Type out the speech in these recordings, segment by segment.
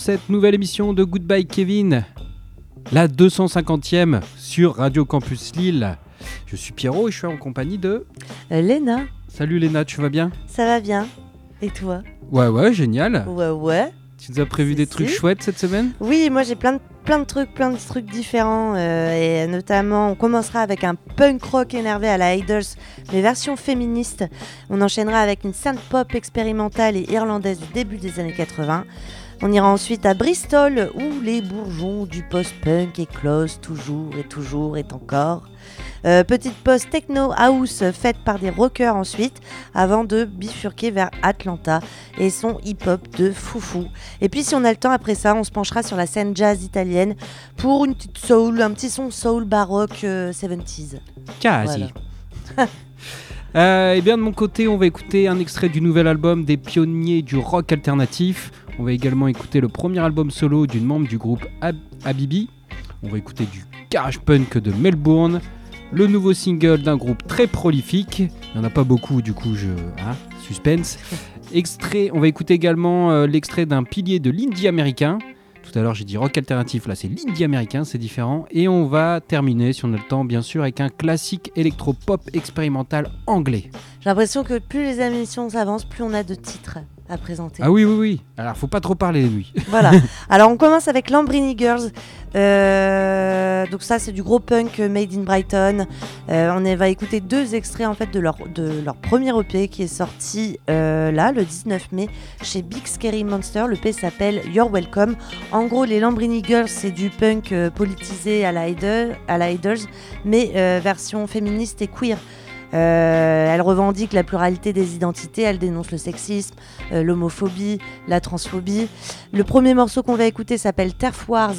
Cette nouvelle émission de Goodbye Kevin, la 250e sur Radio Campus Lille. Je suis Pierrot et je suis en compagnie de... Euh, Léna, Salut Léna, tu vas bien? Ça va bien Et toi? Ouais ouais, génial. Ouais, ouais. Tu nous as prévu des Si, trucs chouettes cette semaine? Oui, moi j'ai plein de, plein de trucs, plein de trucs différents. euh, et notamment, on commencera avec un punk rock énervé à la Idles, mais version féministe. On enchaînera avec une synth pop expérimentale et irlandaise du début des années 80. On ira ensuite à Bristol, où les bourgeons du post-punk éclosent toujours et toujours et encore. Euh, petite pause techno house faite par des rockers ensuite, avant de bifurquer vers Atlanta et son hip-hop de foufou. Et puis si on a le temps après ça, on se penchera sur la scène jazz italienne pour une petite soul, un petit son soul baroque euh, 70s. Quasi. Euh, et bien de mon côté, on va écouter un extrait du nouvel album des pionniers du rock alternatif. On va également écouter le premier album solo d'une membre du groupe Ab- Habibi. On va écouter du garage punk de Melbourne. Le nouveau single d'un groupe très prolifique. Il n'y en a pas beaucoup, du coup, je. hein, suspense. Extrait, on va écouter également euh, l'extrait d'un pilier de l'indie américain. Tout à l'heure, j'ai dit rock alternatif, là c'est l'indie américain, c'est différent. Et on va terminer, si on a le temps, bien sûr, avec un classique électro-pop expérimental anglais. J'ai l'impression que plus les émissions s'avancent, plus on a de titres à présenter. Ah oui, oui, oui. Alors, faut pas trop parler, lui. Voilà. Alors on commence avec Lambrini Girls. Euh, donc ça c'est du gros punk made in Brighton. Euh, on va écouter deux extraits en fait de leur, de leur premier EP qui est sorti euh, là le 19 mai chez Big Scary Monster. Le EP s'appelle You're Welcome. En gros les Lambrini Girls c'est du punk politisé à la, Idol, à la Idols mais version féministe et queer. Euh, elle revendique la pluralité des identités, elle dénonce le sexisme, euh, l'homophobie, la transphobie. Le premier morceau qu'on va écouter s'appelle Terf Wars.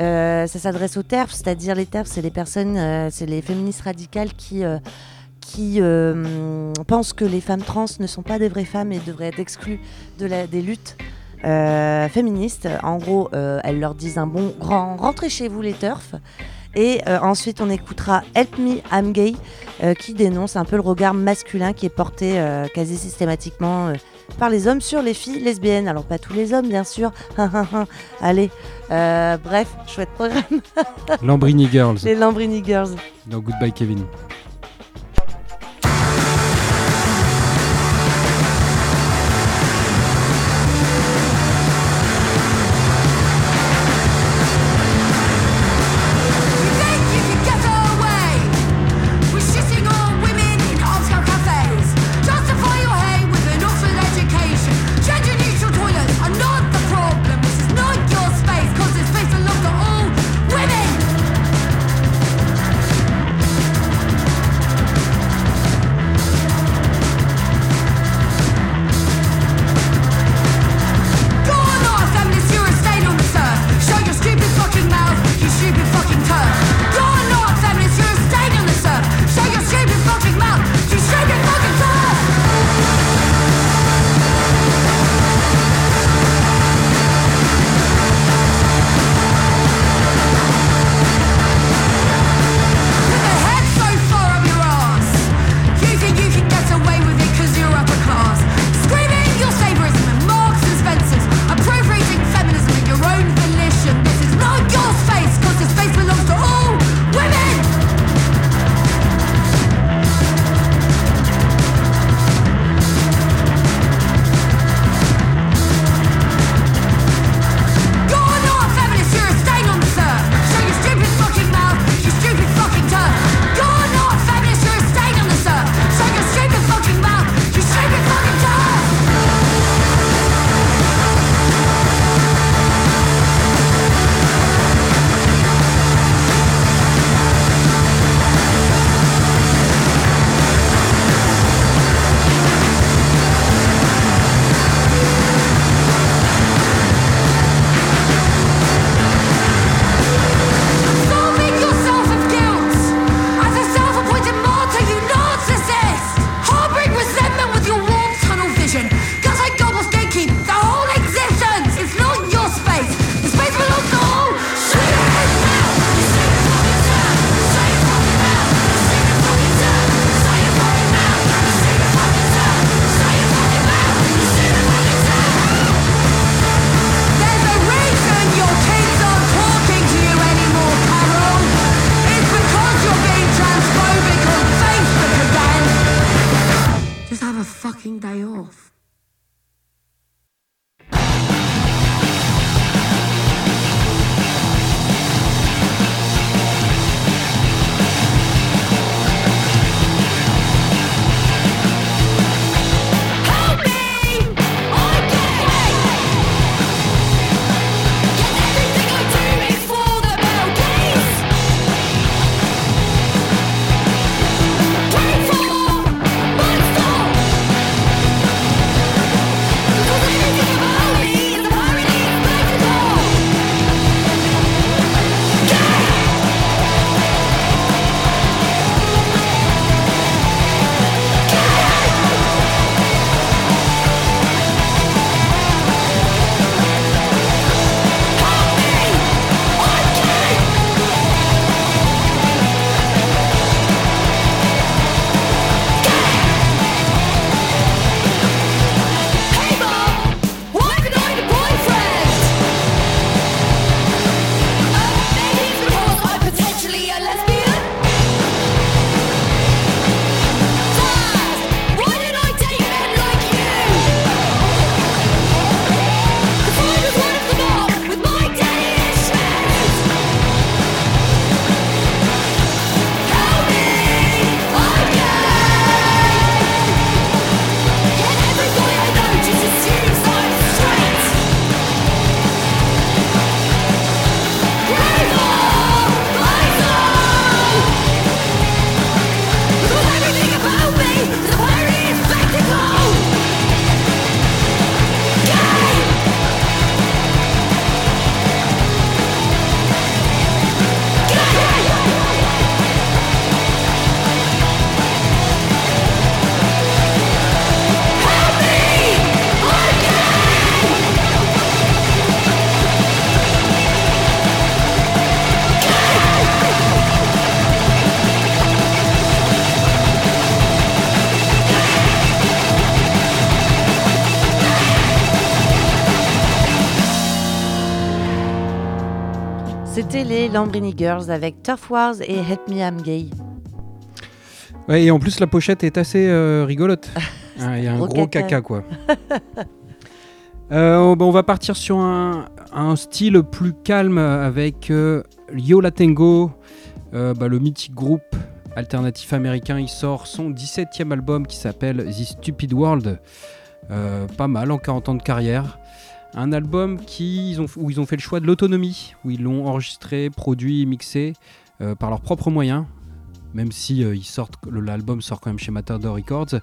Euh, ça s'adresse aux TERF, c'est-à-dire les TERF, c'est les personnes, c'est les féministes radicales qui, qui pensent que les femmes trans ne sont pas des vraies femmes et devraient être exclues de la, des luttes féministes. En gros, elles leur disent un bon grand rentrez chez vous les TERF. Et euh, ensuite, on écoutera Help Me, I'm Gay, euh, qui dénonce un peu le regard masculin qui est porté euh, quasi systématiquement par les hommes sur les filles lesbiennes. Alors, pas tous les hommes, bien sûr. Allez, bref, chouette programme. Lambrini Girls. Les Lambrini Girls. Dans Goodbye Kevin. Lambrini Girls avec Turf Wars et Help Me I'm Gay. Ouais, et en plus, la pochette est assez euh, rigolote. Ah, Il y a un Gros gros, caca. caca, quoi. Euh, on va partir sur un, un style plus calme avec euh, Yo La Tengo, euh, bah, le mythique groupe alternatif américain. Il sort son 17e album qui s'appelle The Stupid World. Pas mal en 40 ans de carrière. Un album qui, où ils ont fait le choix de l'autonomie, où ils l'ont enregistré, produit, mixé euh, par leurs propres moyens, même si euh, l'album sort quand même chez Matador Records.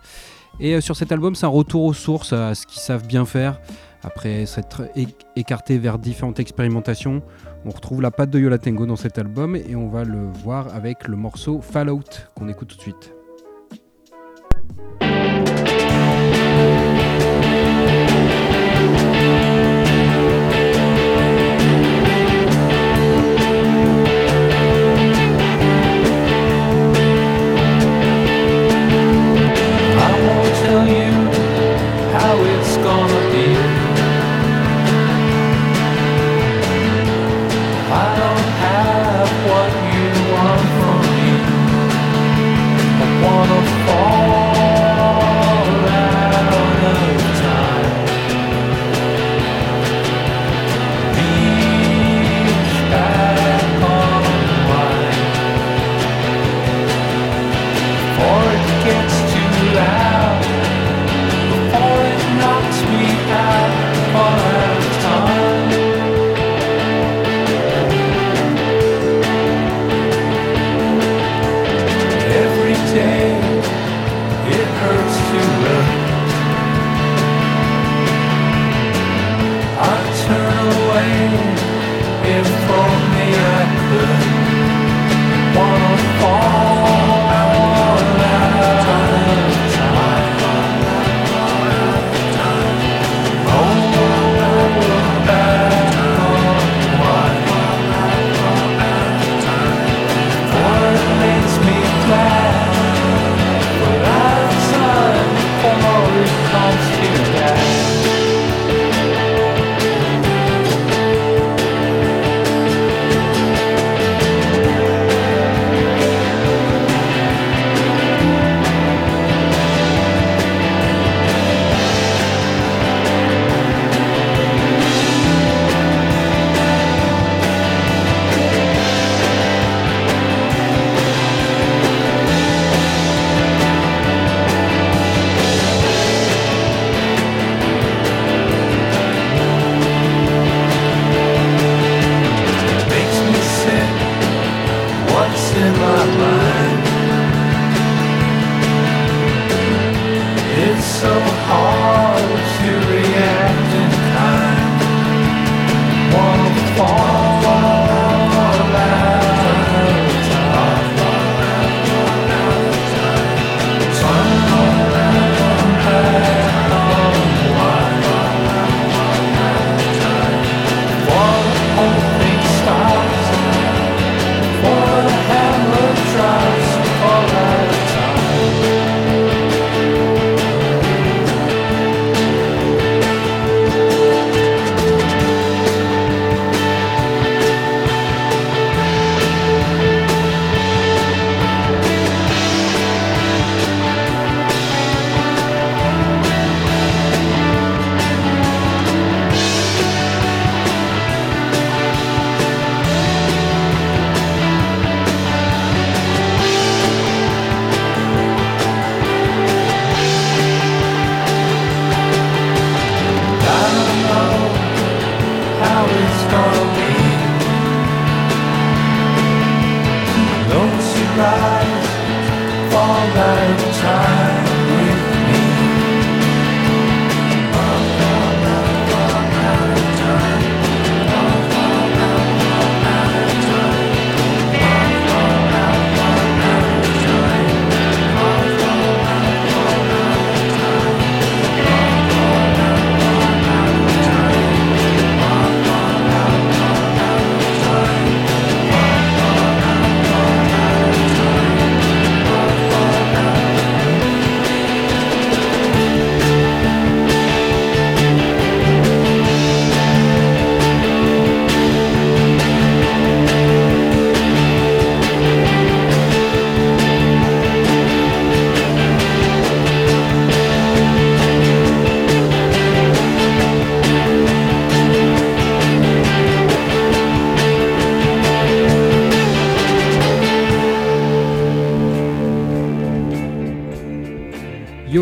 Et euh, sur cet album, c'est un retour aux sources, à ce qu'ils savent bien faire. Après s'être écarté vers différentes expérimentations, on retrouve la patte de Yola Tengo dans cet album et on va le voir avec le morceau Fallout qu'on écoute tout de suite.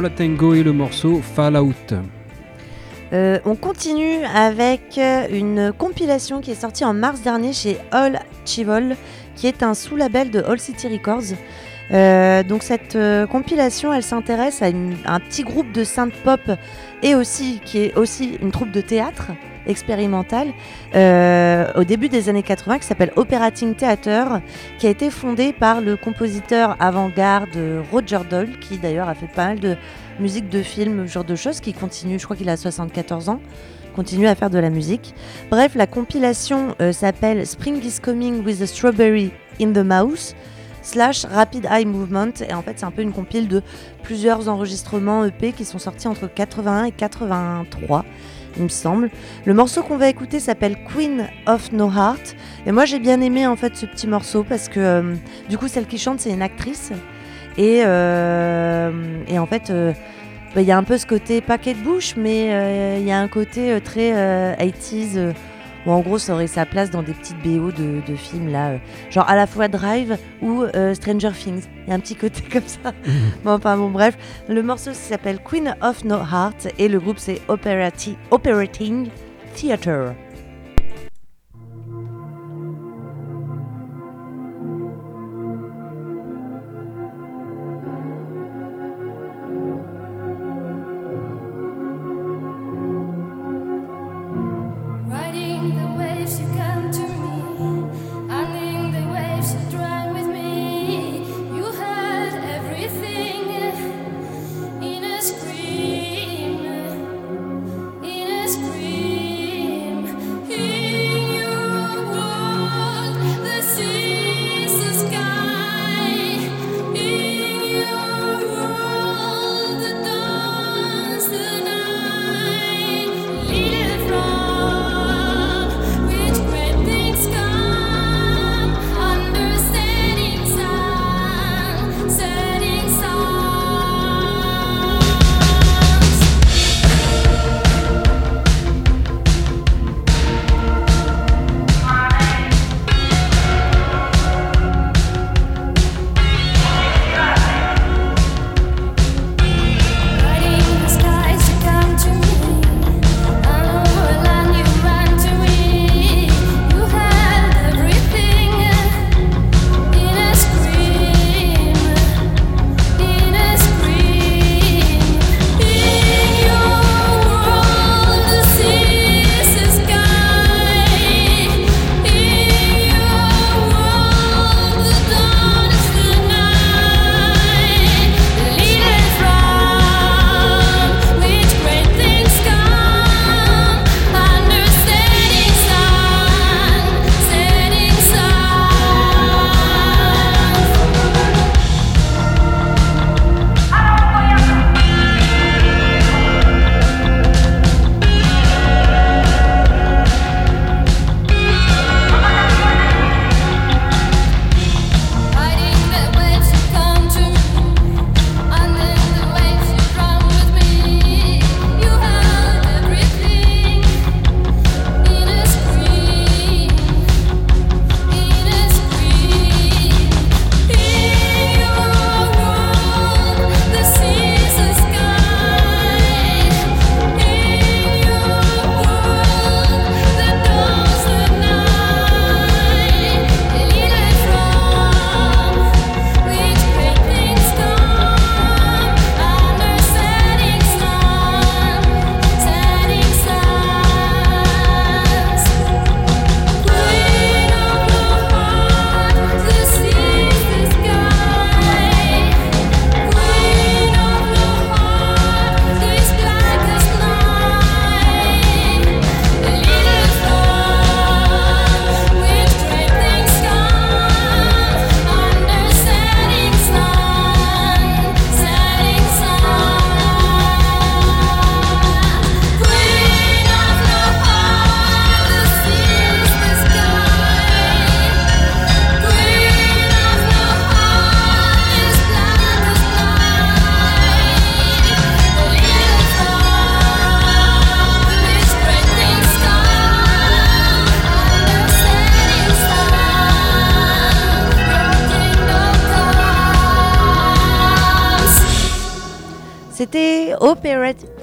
Viola Tango et le morceau. Euh, on continue avec euh, une compilation qui est sortie en mars dernier chez All Chivol, qui est un sous-label de All City Records. Euh, donc cette compilation, elle s'intéresse à un petit groupe de synth pop et aussi qui est aussi une troupe de théâtre expérimentale euh, au début des années 80 qui s'appelle Operating Theater, qui a été fondé par le compositeur avant-garde Roger Doyle, qui d'ailleurs a fait pas mal de musique de film, ce genre de choses, qui continue, je crois qu'il a 74 ans, continue à faire de la musique. Bref, la compilation euh, s'appelle Spring is Coming with a Strawberry in the Mouth slash Rapid Eye Movement et en fait c'est un peu une compile de plusieurs enregistrements EP qui sont sortis entre 81 et 83 il me semble. Le morceau qu'on va écouter s'appelle Queen of No Heart et moi j'ai bien aimé en fait ce petit morceau parce que euh, du coup celle qui chante c'est une actrice et, euh, en fait euh, bah, il y a un peu ce côté paquet de bouche mais il y a un côté très euh, 80s euh, où en gros ça aurait sa place dans des petites BO de, de films là euh, genre à la fois Drive ou euh, Stranger Things. Il y a un petit côté comme ça. Bon enfin bon bref. Le morceau s'appelle Queen of No Heart et le groupe c'est Operati- Operating Theater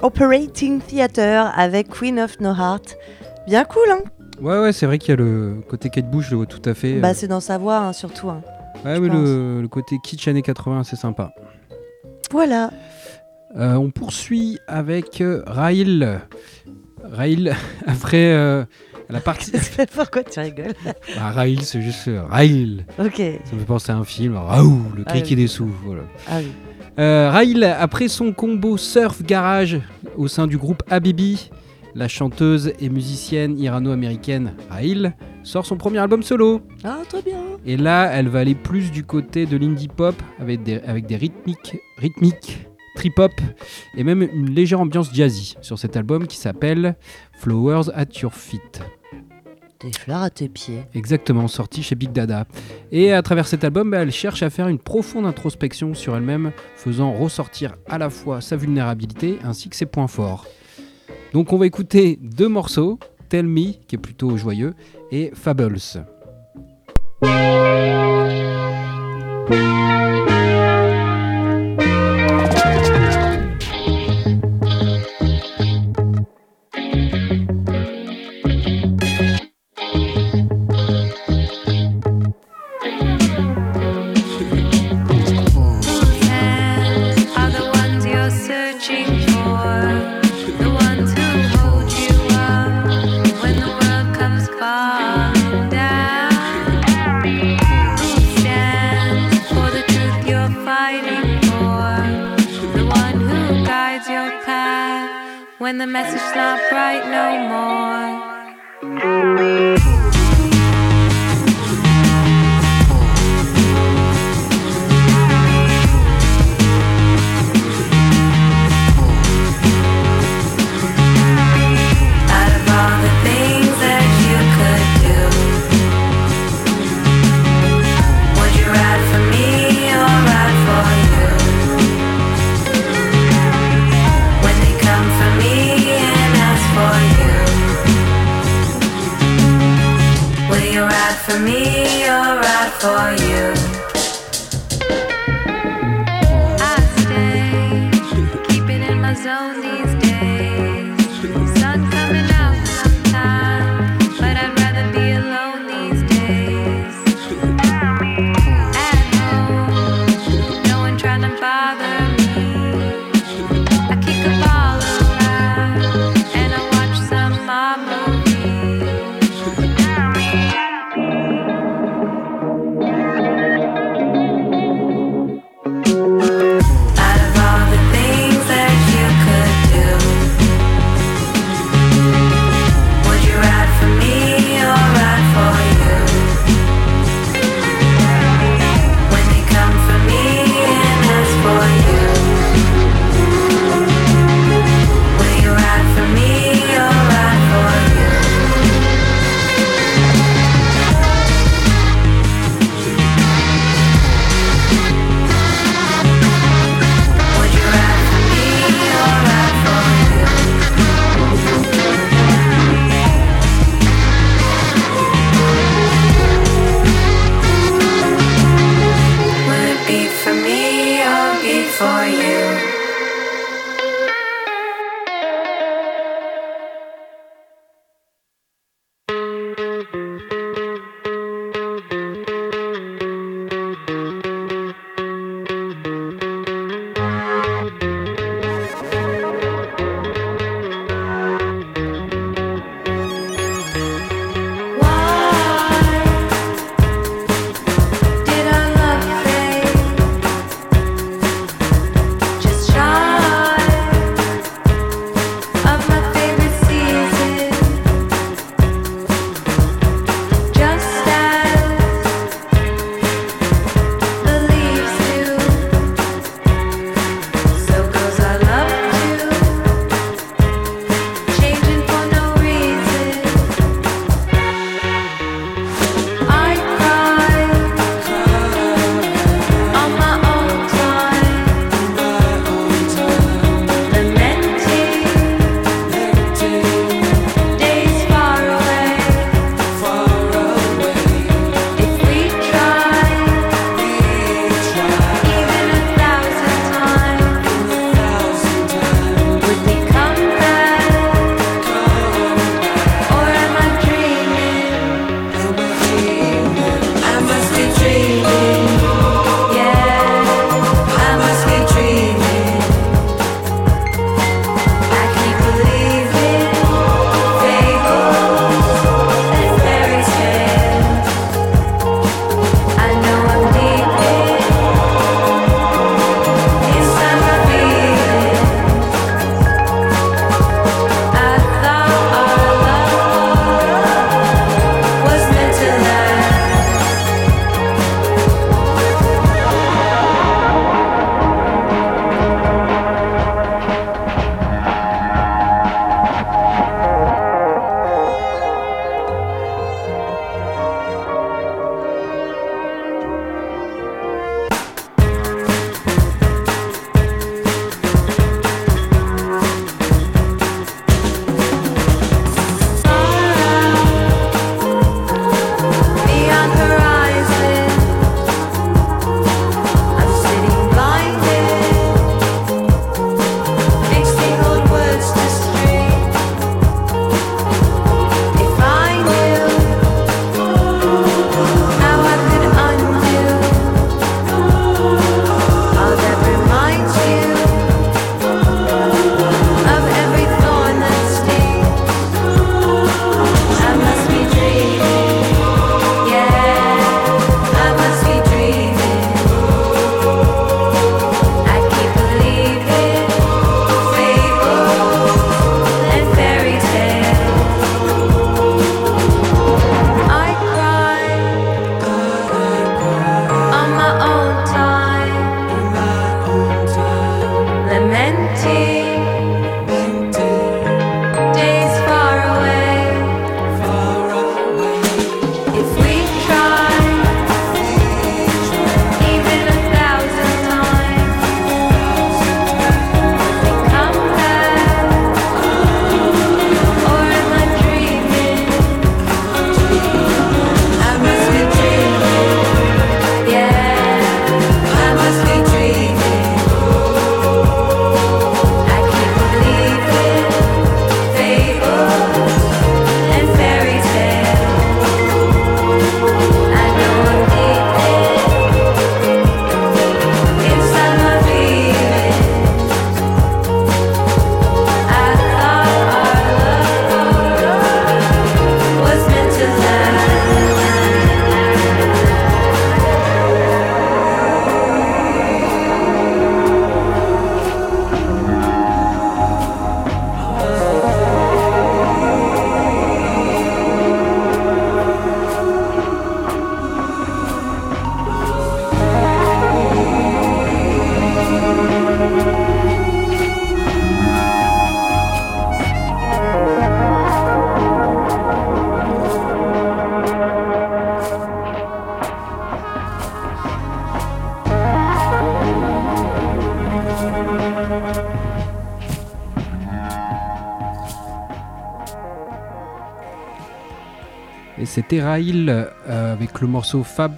Operating Theater avec Queen of No Heart. Bien cool, hein Ouais, ouais, c'est vrai qu'il y a le côté Kate Bush, je le vois tout à fait. Bah euh, c'est dans sa voix hein, surtout. hein. ouais, oui, le, le côté kitsch années 80, c'est sympa. Voilà. Euh, on poursuit avec euh, Raïl. Raïl, après euh, la partie. Pourquoi tu rigoles Bah, Raïl, c'est juste Raïl. Ok. Ça me fait penser à un film, Raoul, le Ah criquet oui. des sous. Voilà. Ah oui. Euh, Raïl, après son combo surf garage au sein du groupe Habibi, la chanteuse et musicienne irano-américaine Raïl sort son premier album solo. Ah très bien. Et là, elle va aller plus du côté de l'indie pop avec des, avec des rythmiques, rythmiques trip-hop et même une légère ambiance jazzy sur cet album qui s'appelle Flowers at Your Feet. Des fleurs à tes pieds. Exactement, sorti chez Big Dada. Et à travers cet album, bah, elle cherche à faire une profonde introspection sur elle-même, faisant ressortir à la fois sa vulnérabilité ainsi que ses points forts. Donc on va écouter deux morceaux, Tell Me, qui est plutôt joyeux, et Fables. The message's not bright no more. C'était Raïl euh, avec le morceau Fab...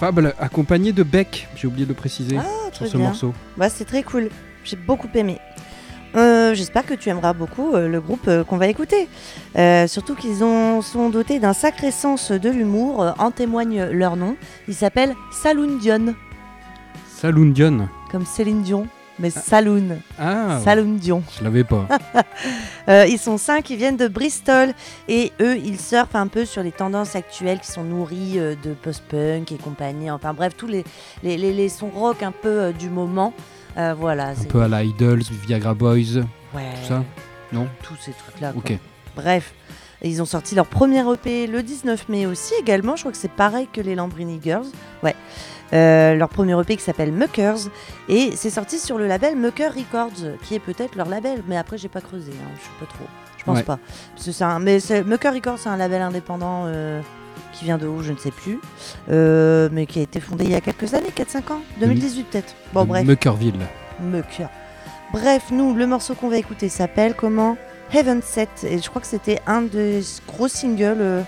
Fable accompagné de Beck, j'ai oublié de le préciser Ah, sur ce bien. morceau. Bah, c'est très cool. J'ai beaucoup aimé. Euh, J'espère que tu aimeras beaucoup euh, le groupe euh, qu'on va écouter. Surtout qu'ils ont- sont dotés d'un sacré sens de l'humour. en témoigne leur nom. Il s'appelle Saloon Dion, Saloon Dion. comme Céline Dion, mais Saloon. Ah, Saloon Dion. je l'avais pas. Euh, ils sont cinq, ils viennent de Bristol et eux, ils surfent un peu sur les tendances actuelles qui sont nourries euh, de post-punk et compagnie. Enfin bref, tous les, les, les- les sons rock un peu euh, du moment. Voilà. Un peu à la Idols, Viagra Boys, Ouais, tout ça Non tous ces trucs-là. quoi. Ok. Bref, ils ont sorti leur premier EP le 19 mai aussi également. Je crois que c'est pareil que les Lambrini Girls. Ouais. Euh, leur premier EP qui s'appelle Muckers. Et c'est sorti sur le label Mucker Records qui est peut-être leur label mais après j'ai pas creusé hein, je sais pas trop. Je pense Ouais. pas. Parce que un- mais Mucker Records c'est un label indépendant euh, qui vient de où je ne sais plus. Euh, mais qui a été fondé il y a quelques années 4-5 ans? 2018 peut-être. Bon bref. Muckerville. Mucker. Bref, nous, le morceau qu'on va écouter s'appelle comment? Heaven Set. Et je crois que c'était un des gros singles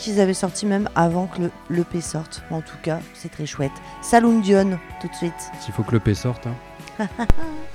qu'ils avaient sorti même avant que le l'EP sorte. En tout cas, c'est très chouette. Saloon Dion, tout de suite. S'il faut que le P sorte. hein.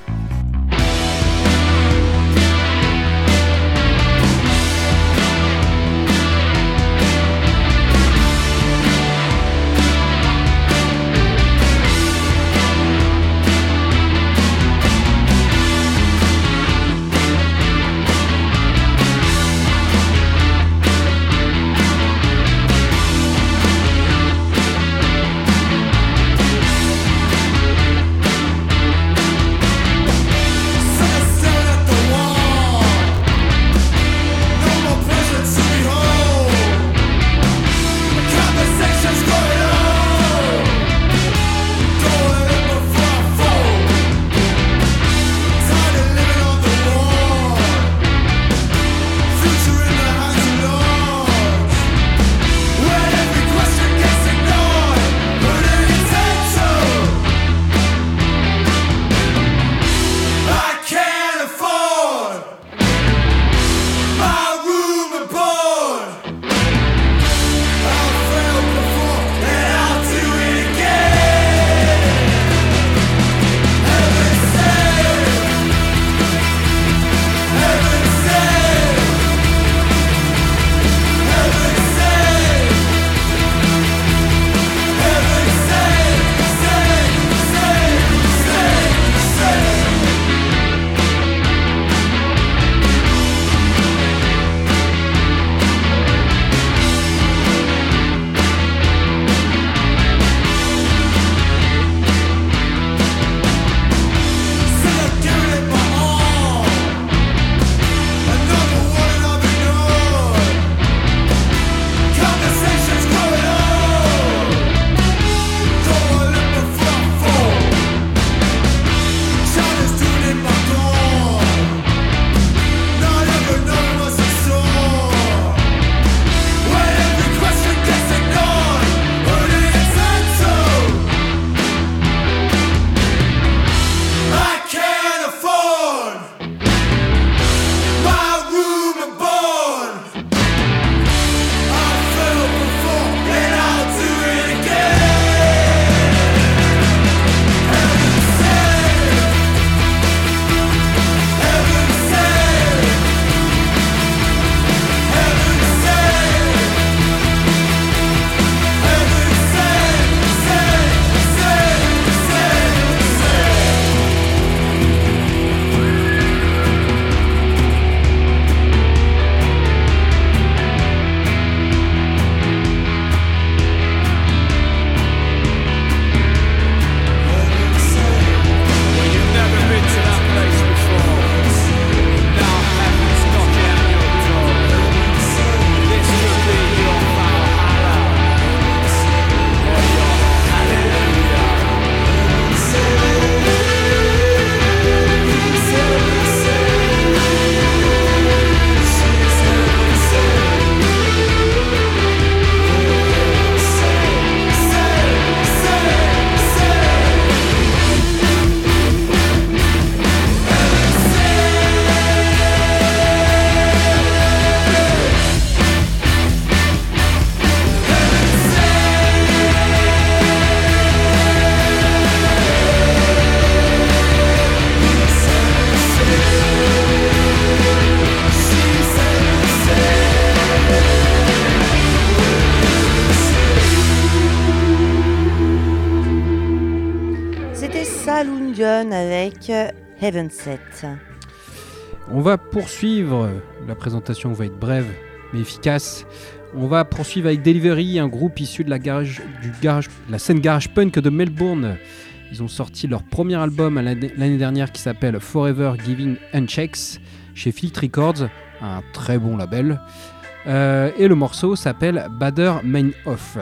On va poursuivre, la présentation va être brève mais efficace. On va poursuivre avec Delivery, un groupe issu de la, scène garage punk de Melbourne. Ils ont sorti leur premier album l'année dernière qui s'appelle Forever Giving Unchecks chez Fleet Records, un très bon label. Euh, et le morceau s'appelle Bader Main Off.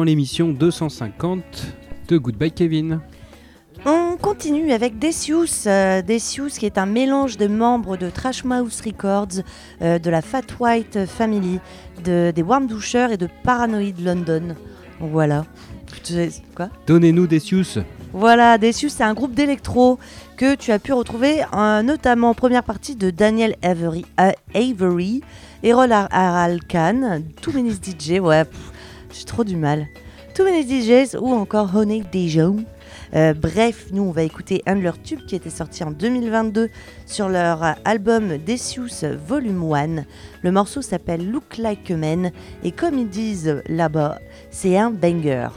Dans l'émission 250 de Goodbye Kevin. On continue avec Decius, euh, Decius qui est un mélange de membres de Trash Mouse Records, euh, de la Fat White Family, de, des Warm Douchers et de Paranoid London. Voilà. Quoi? Donnez-nous des Sius. Voilà, Decius, c'est un groupe d'électro que tu as pu retrouver euh, notamment en première partie de Daniel Avery, euh, Avery Errol Ar- Aral Khan, Too Many DJ, ouais, pff, j'ai trop du mal. Too Many DJs ou encore Honey Dijon. Euh, bref, nous on va écouter un de leurs tubes qui était sorti en 2022 sur leur album Decius Volume 1. Le morceau s'appelle Look Like a Man et comme ils disent là-bas, c'est un banger.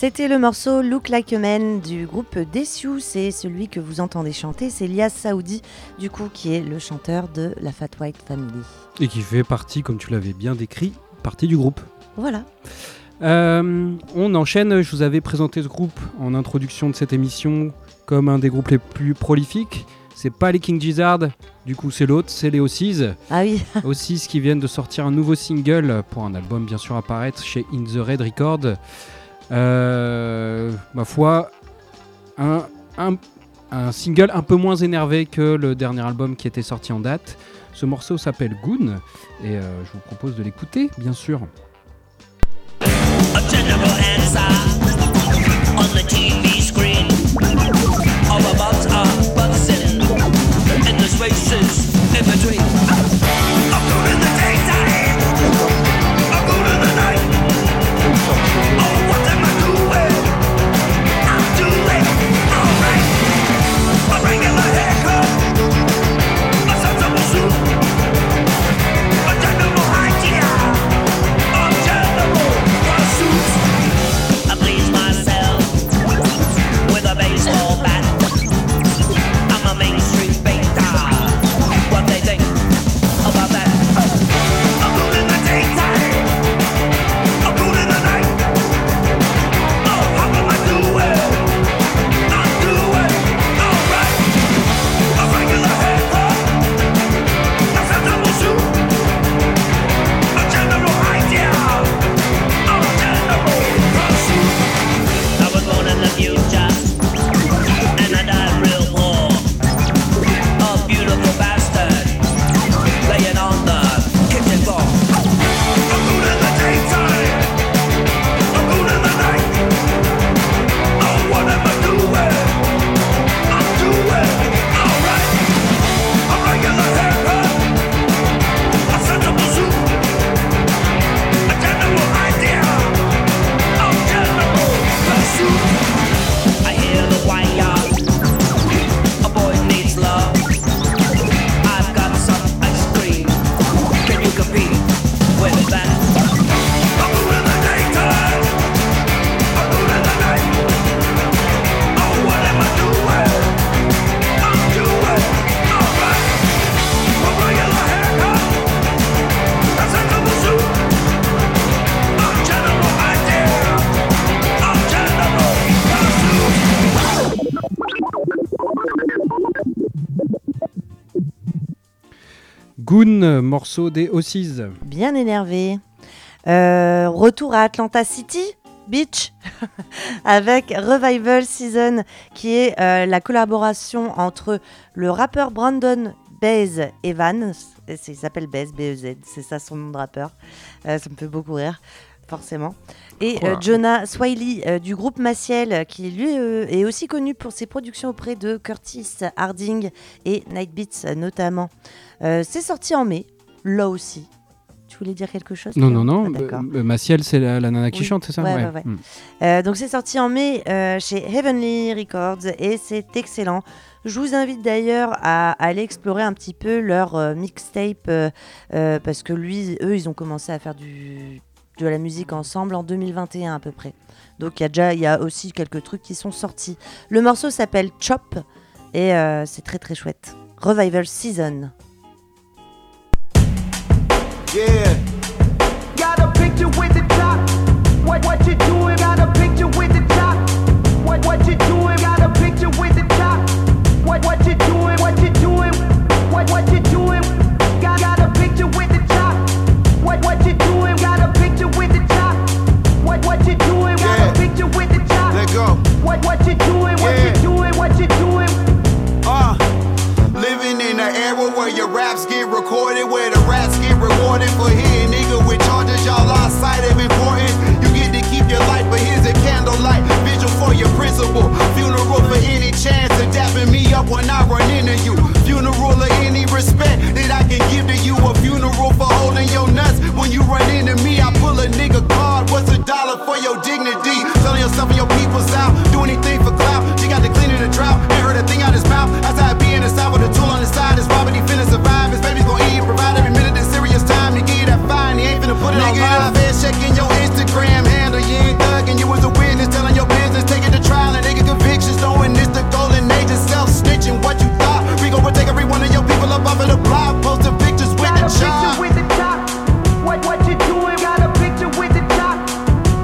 C'était le morceau Look Like a Man du groupe Desiu. C'est celui que vous entendez chanter. C'est Lias Saoudi, du coup, qui est le chanteur de la Fat White Family. Et qui fait partie, comme tu l'avais bien décrit, partie du groupe. Voilà. Euh, on enchaîne, je vous avais présenté ce groupe en introduction de cette émission comme un des groupes les plus prolifiques. C'est pas les King Gizzard, du coup c'est l'autre, c'est les Ossies. Ah oui, Ossies qui viennent de sortir un nouveau single pour un album bien sûr apparaître chez In The Red Record. Euh, ma foi, un, single un peu moins énervé que le dernier album qui était sorti en date. Ce morceau s'appelle Goon et euh, je vous propose de l'écouter bien sûr. Morceau des Ossies. bien énervé. Euh, retour à Atlanta City Beach avec Revival Season qui est euh, la collaboration entre le rappeur Brandon Baez Evans, il s'appelle Baez, B-E-Z, c'est ça son nom de rappeur, Euh, ça me fait beaucoup rire forcément, et euh. Jonah Swiley euh, du groupe Maciel qui lui euh, est aussi connu pour ses productions auprès de Curtis Harding et Night Beats euh, notamment. Euh, c'est sorti en mai, là aussi. Tu voulais dire quelque chose Non, non, non. Ah, D'accord. euh, Maciel, c'est la, la nana qui Oui. chante, c'est ça Ouais, ouais, ouais. Hmm. Euh, donc c'est sorti en mai euh, chez Heavenly Records et c'est excellent. Je vous invite d'ailleurs à, à aller explorer un petit peu leur mixtape parce que lui, eux, ils ont commencé à faire du, de la musique ensemble en 2021 à peu près. Donc il y a déjà, il y a aussi quelques trucs qui sont sortis. Le morceau s'appelle Chop et euh, c'est très très chouette. Revival Season. Yeah. Got a picture with the top. What what you doing? Got a picture with the top. What what you doing? Got a picture with the top. What what you rewarded for hitting nigga with charges. Y'all lost sight of important. You get to keep your life, but here's a candlelight vigil for your principle. Funeral for any chance of dapping me up when I run into you. Funeral of any respect that I can give to you. A funeral for holding your nuts when you run into me. I pull a nigga card. What's a dollar for your dignity? Selling yourself and your people's out. Do anything for clout. She got to clean in the drought. Put it Nigga, on live. Checking your Instagram handle. You ain't thugging, you was a witness telling your business. Take it to trial and nigga convictions. Knowing this the golden age of self snitching. What you thought? We gon' take every one of your people up off of the block. Posting pictures with Got the chop. with the top. What, what you doing? Got a picture with the chop.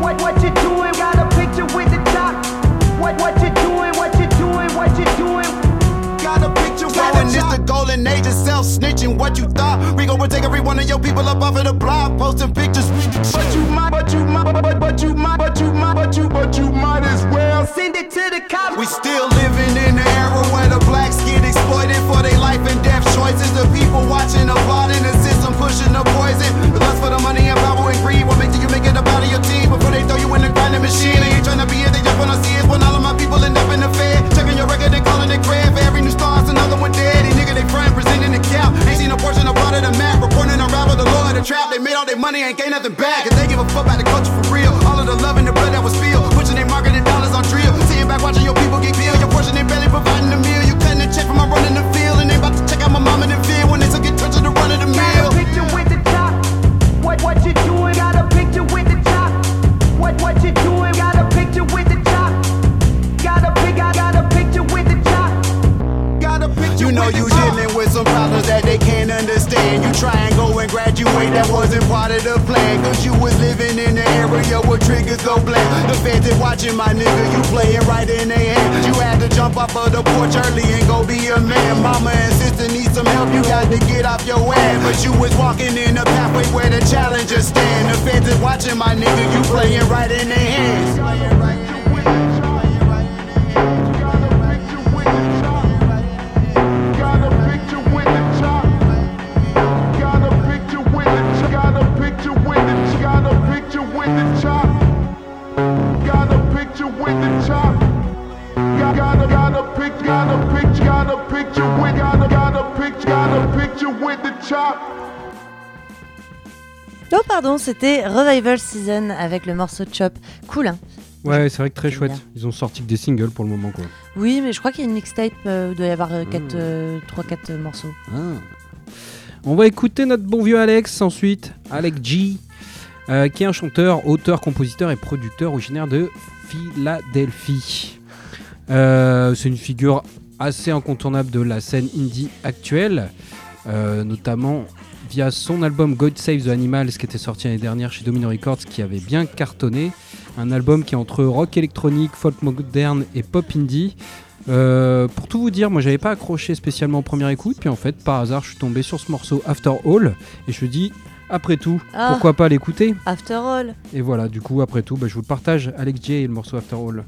What, what you doing? Got a picture with the top. What, what you doing? What you doing? What you doing? Got a picture with the top. Knowing this the golden age of self snitching. What you thought? We gon' take every one of your people up off of Posting pictures, but you might, but you might, but, but you might, but you might, but you, but you might as well send it to the cops. We still living money, ain't gain nothing back. Cause they give a fuck about the culture for real. All of the love and the blood that was spilled. Pushing their marketing dollars on drill. Sitting back watching your people get killed. Your portion ain't barely providing the meal. You cutting the check from my running the field. And they about to check out my mom in the field when they took it touch of the run of the Got a picture with the top. What what you doing? Got a picture with the top. What what you doing? Got a picture with the top. Got a pic. Got, got a picture with the top. Got a picture you know you dealing with some problems that they can't understand. You try and go and graduate, that part of the plan. Cause you was living in the area where triggers go blank. The feds is watching my nigga, you playing right in their hand. You had to jump off of the porch early and go be a man. Mama and sister need some help, you got to get off your ass. But you was walking in the pathway where the challengers stand. The feds is watching my nigga, you playing right in their hands. Pardon, c'était Revival Season avec le morceau Chop. Cool hein Ouais, c'est vrai que très chouette. bien. Ils ont sorti que des singles pour le moment, quoi. Oui, mais je crois qu'il y a une mixtape, euh, où il doit y avoir Hmm. 3-4 morceaux. On va écouter notre bon vieux Alex ensuite, Alex G, euh, qui est un chanteur, auteur, compositeur et producteur originaire de Philadelphie. Euh, c'est une figure assez incontournable de la scène indie actuelle, euh, notamment via son album God Save the Animals qui était sorti l'année dernière chez Domino Records qui avait bien cartonné. Un album qui est entre rock électronique, folk moderne et pop indie. Euh, pour tout vous dire, moi j'avais pas accroché spécialement en première écoute, puis en fait par hasard je suis tombé sur ce morceau After All et je me dis après tout, Ah. pourquoi pas l'écouter? After All. Et voilà, du coup après tout, bah, je vous le partage, Alex J et le morceau After All.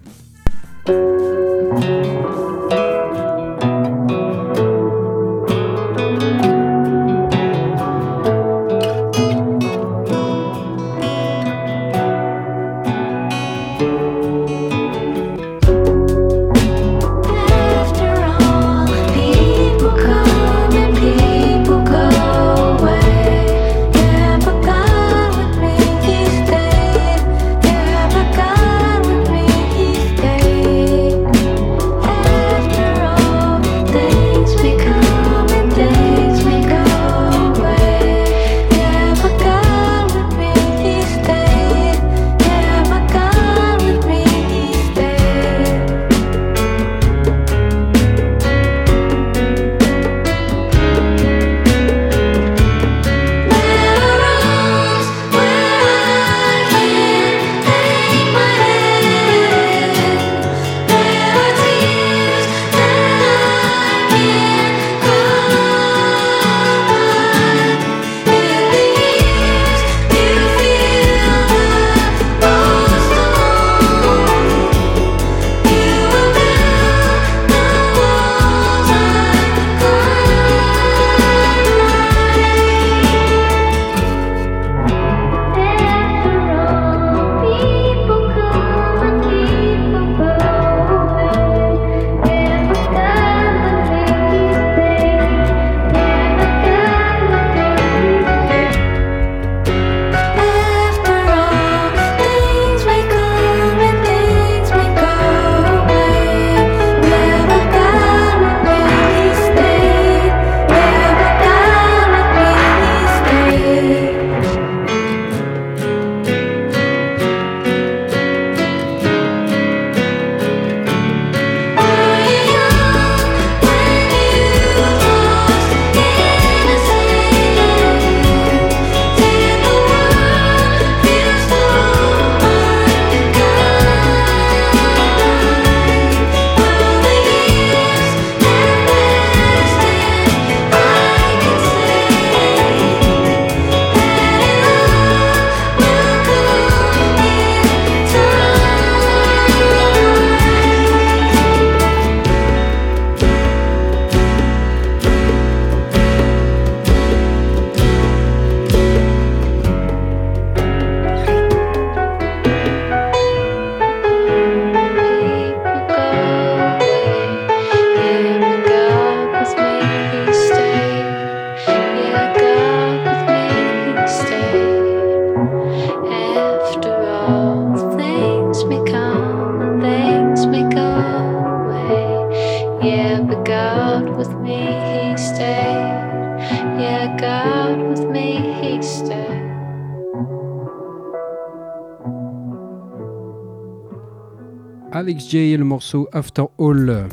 Alex J et le morceau After All.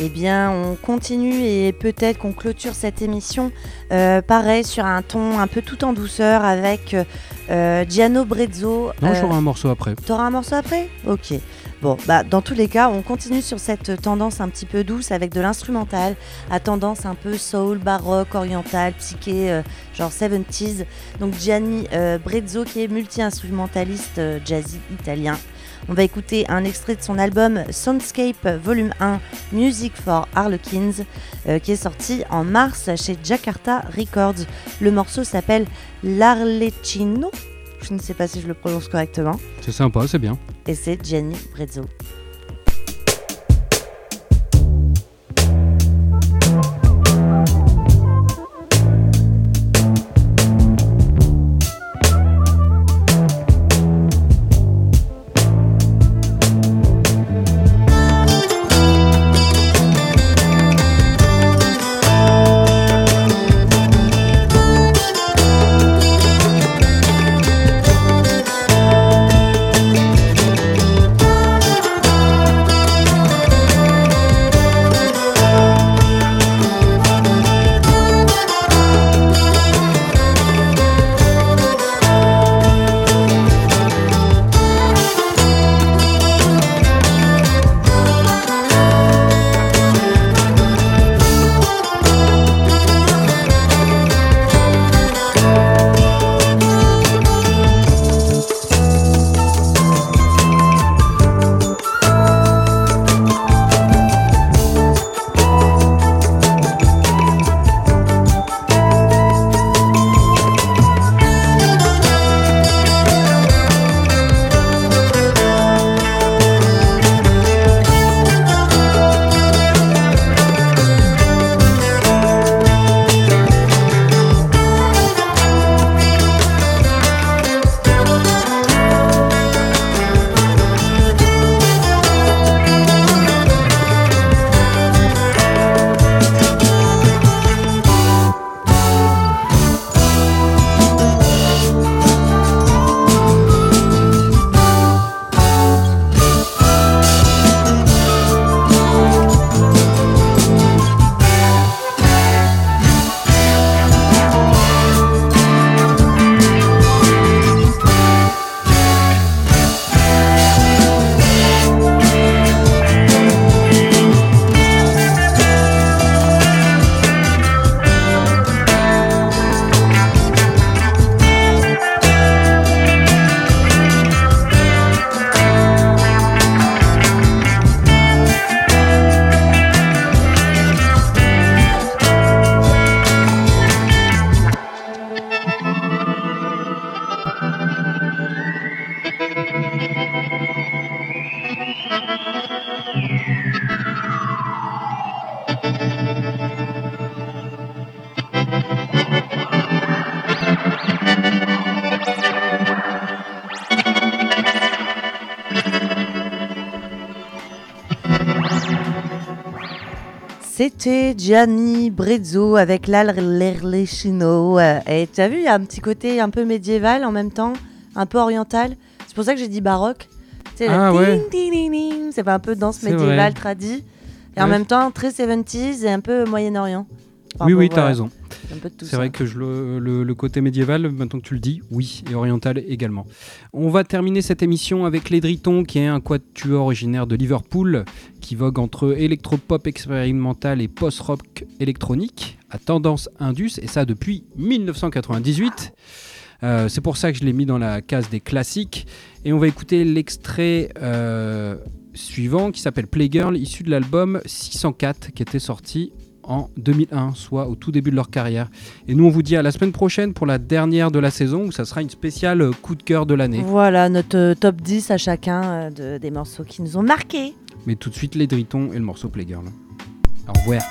Eh bien, on continue et peut-être qu'on clôture cette émission euh, pareil sur un ton un peu tout en douceur avec euh, Gianno Brezzo. Non, Euh, j'aurai un morceau après. T'auras un morceau après? Ok. Bon, bah dans tous les cas, on continue sur cette tendance un petit peu douce avec de l'instrumental, à tendance un peu soul, baroque, oriental, psyché, euh, genre 70s. Donc Gianni euh, Brezzo qui est multi-instrumentaliste euh, jazzy italien. On va écouter un extrait de son album Soundscape Volume 1 Music for Harlequins euh, qui est sorti en mars chez Jakarta Records. Le morceau s'appelle L'Arlecchino. Je ne sais pas si je le prononce correctement. C'est sympa, c'est bien. Et c'est Gianni Brezzo. C'était Gianni Brezzo avec l'Arlecchino. Euh, Et tu as vu, il y a un petit côté un peu médiéval en même temps, un peu oriental. C'est pour ça que j'ai dit baroque. Sais, Ah ouais. c'est un peu danse C'est médiévale tradie. Et en Ouais. même temps, très 70s et un peu Moyen-Orient. Oui, oui, t'as raison. C'est vrai que je le, le- le côté médiéval, maintenant que tu le dis, oui, et oriental également. On va terminer cette émission avec Les Dritons, qui est un quatuor originaire de Liverpool, qui vogue entre électropop expérimental et post-rock électronique, à tendance indus, et ça depuis 1998. Euh, c'est pour ça que je l'ai mis dans la case des classiques. Et on va écouter l'extrait euh, suivant, qui s'appelle Playgirl, issu de l'album 604, qui était sorti en 2001, soit au tout début de leur carrière. Et nous, on vous dit à la semaine prochaine pour la dernière de la saison, où ça sera une spéciale euh, coup de cœur de l'année. Voilà, notre euh, top 10 à chacun euh, de- des morceaux qui nous ont marqués. Mais tout de suite, les Dritons et le morceau Playgirl. Au revoir.